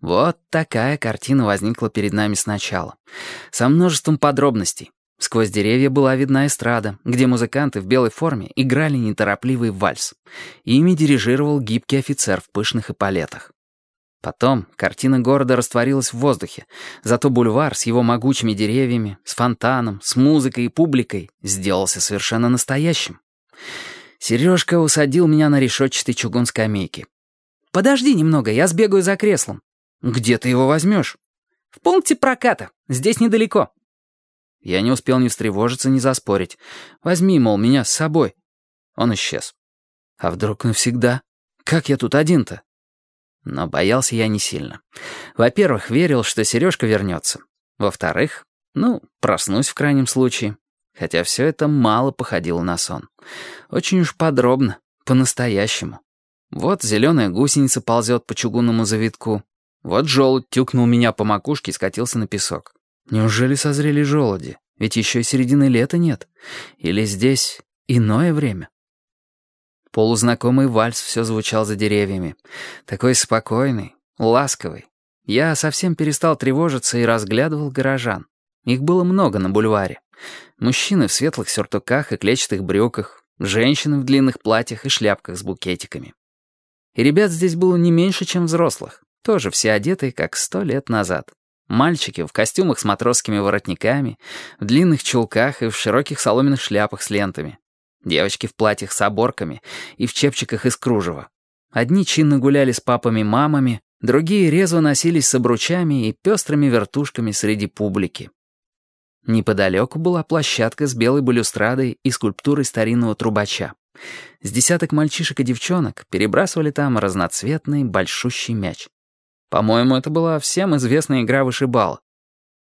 Вот такая картина возникла перед нами сначала. Со множеством подробностей. Сквозь деревья была видна эстрада, где музыканты в белой форме играли неторопливый вальс. Ими дирижировал гибкий офицер в пышных эполетах. Потом картина города растворилась в воздухе, зато бульвар с его могучими деревьями, с фонтаном, с музыкой и публикой сделался совершенно настоящим. Сережка усадил меня на решетчатой чугун скамейки. «Подожди немного, я сбегаю за креслом». «Где ты его возьмешь?» «В пункте проката. Здесь недалеко». Я не успел ни встревожиться, ни заспорить. «Возьми, мол, меня с собой». Он исчез. А вдруг навсегда? Как я тут один-то? Но боялся я не сильно. Во-первых, верил, что Сережка вернется. Во-вторых, ну, проснусь в крайнем случае. Хотя все это мало походило на сон. Очень уж подробно, по-настоящему. Вот зеленая гусеница ползет по чугунному завитку. Вот желудь тюкнул меня по макушке и скатился на песок. Неужели созрели желуди? Ведь еще и середины лета нет. Или здесь иное время? Полузнакомый вальс все звучал за деревьями. Такой спокойный, ласковый. Я совсем перестал тревожиться и разглядывал горожан. Их было много на бульваре. Мужчины в светлых сюртуках и клетчатых брюках, женщины в длинных платьях и шляпках с букетиками. И ребят здесь было не меньше, чем взрослых. Тоже все одетые, как сто лет назад. Мальчики в костюмах с матросскими воротниками, в длинных чулках и в широких соломенных шляпах с лентами. Девочки в платьях с оборками и в чепчиках из кружева. Одни чинно гуляли с папами-мамами, другие резво носились с обручами и пестрыми вертушками среди публики. Неподалеку была площадка с белой балюстрадой и скульптурой старинного трубача. С десяток мальчишек и девчонок перебрасывали там разноцветный большущий мяч. По-моему, это была всем известная игра вышибал.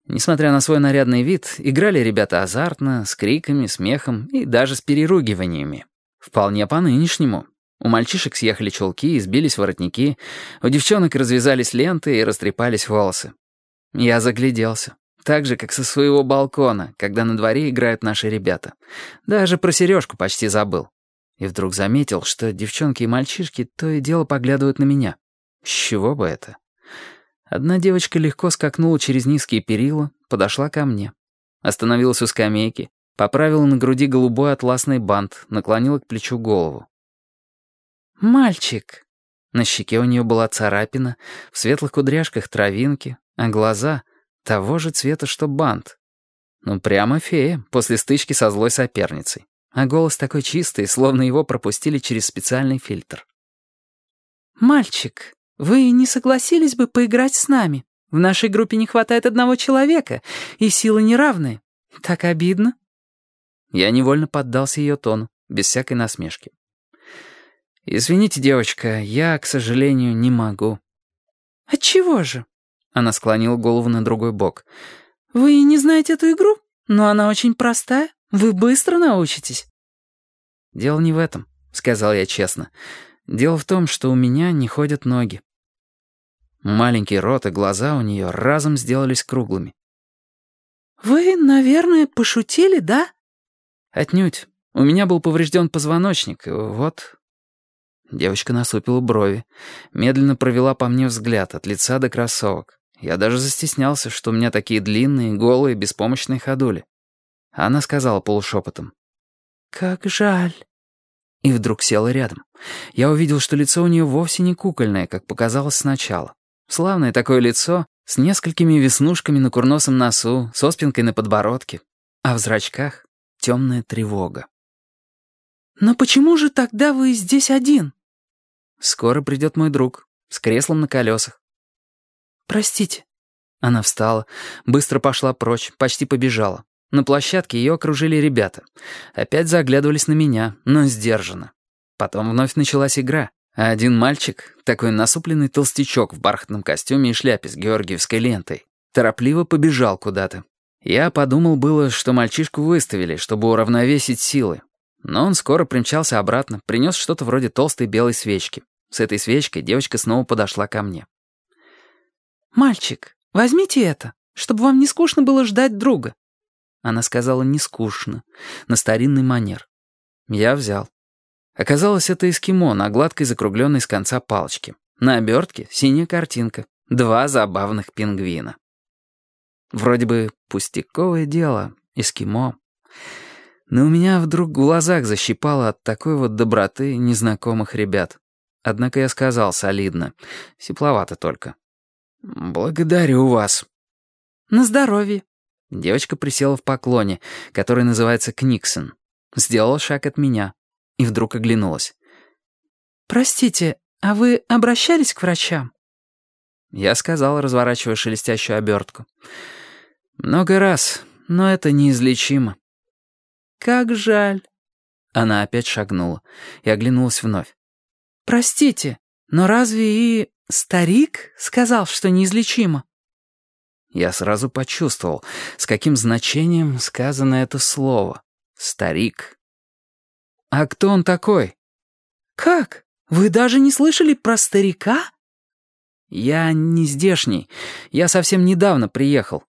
Несмотря на свой нарядный вид, играли ребята азартно, с криками, смехом и даже с переругиваниями. Вполне по-нынешнему. У мальчишек съехали чулки и сбились воротники, у девчонок развязались ленты и растрепались волосы. Я загляделся. Так же, как со своего балкона, когда на дворе играют наши ребята. Даже про сережку почти забыл. И вдруг заметил, что девчонки и мальчишки то и дело поглядывают на меня. С чего бы это? Одна девочка легко скакнула через низкие перила, подошла ко мне. Остановилась у скамейки, поправила на груди голубой атласный бант, наклонила к плечу голову. «Мальчик!» На щеке у нее была царапина, в светлых кудряшках травинки, а глаза того же цвета, что бант. Ну, прямо фея, после стычки со злой соперницей. А голос такой чистый, словно его пропустили через специальный фильтр. «Мальчик!» «Вы не согласились бы поиграть с нами? В нашей группе не хватает одного человека, и силы неравные. Так обидно». Я невольно поддался ее тону, без всякой насмешки. «Извините, девочка, я, к сожалению, не могу». «Отчего же?» Она склонила голову на другой бок. «Вы не знаете эту игру? Но она очень простая. Вы быстро научитесь». «Дело не в этом», — сказал я честно. «Дело в том, что у меня не ходят ноги». Маленький рот и глаза у нее разом сделались круглыми. «Вы, наверное, пошутили, да?» «Отнюдь. У меня был поврежден позвоночник, вот...» Девочка насупила брови, медленно провела по мне взгляд от лица до кроссовок. Я даже застеснялся, что у меня такие длинные, голые, беспомощные ходули. Она сказала полушепотом. «Как жаль». И вдруг села рядом. Я увидел, что лицо у нее вовсе не кукольное, как показалось сначала. Славное такое лицо, с несколькими веснушками на курносом носу, с оспинкой на подбородке, а в зрачках темная тревога. «Но почему же тогда вы здесь один?» «Скоро придет мой друг, с креслом на колесах». «Простите». Она встала, быстро пошла прочь, почти побежала. На площадке ее окружили ребята. Опять заглядывались на меня, но сдержанно. Потом вновь началась игра. А один мальчик, такой насупленный толстячок в бархатном костюме и шляпе с георгиевской лентой, торопливо побежал куда-то. Я подумал было, что мальчишку выставили, чтобы уравновесить силы. Но он скоро примчался обратно, принес что-то вроде толстой белой свечки. С этой свечкой девочка снова подошла ко мне. «Мальчик, возьмите это, чтобы вам не скучно было ждать друга». Она сказала «не скучно», на старинный манер. Я взял. Оказалось, это эскимо на гладкой закругленной с конца палочки. На обертке синяя картинка. Два забавных пингвина. Вроде бы пустяковое дело, эскимо. Но у меня вдруг в глазах защипало от такой вот доброты незнакомых ребят. Однако я сказал солидно, сепловато только. «Благодарю вас». «На здоровье». Девочка присела в поклоне, который называется Книксон. Сделала шаг от меня и вдруг оглянулась. «Простите, а вы обращались к врачам?» Я сказал, разворачивая шелестящую обертку. «Много раз, но это неизлечимо». «Как жаль». Она опять шагнула и оглянулась вновь. «Простите, но разве и старик сказал, что неизлечимо?» Я сразу почувствовал, с каким значением сказано это слово. «Старик». «А кто он такой?» «Как? Вы даже не слышали про старика?» «Я не здешний. Я совсем недавно приехал.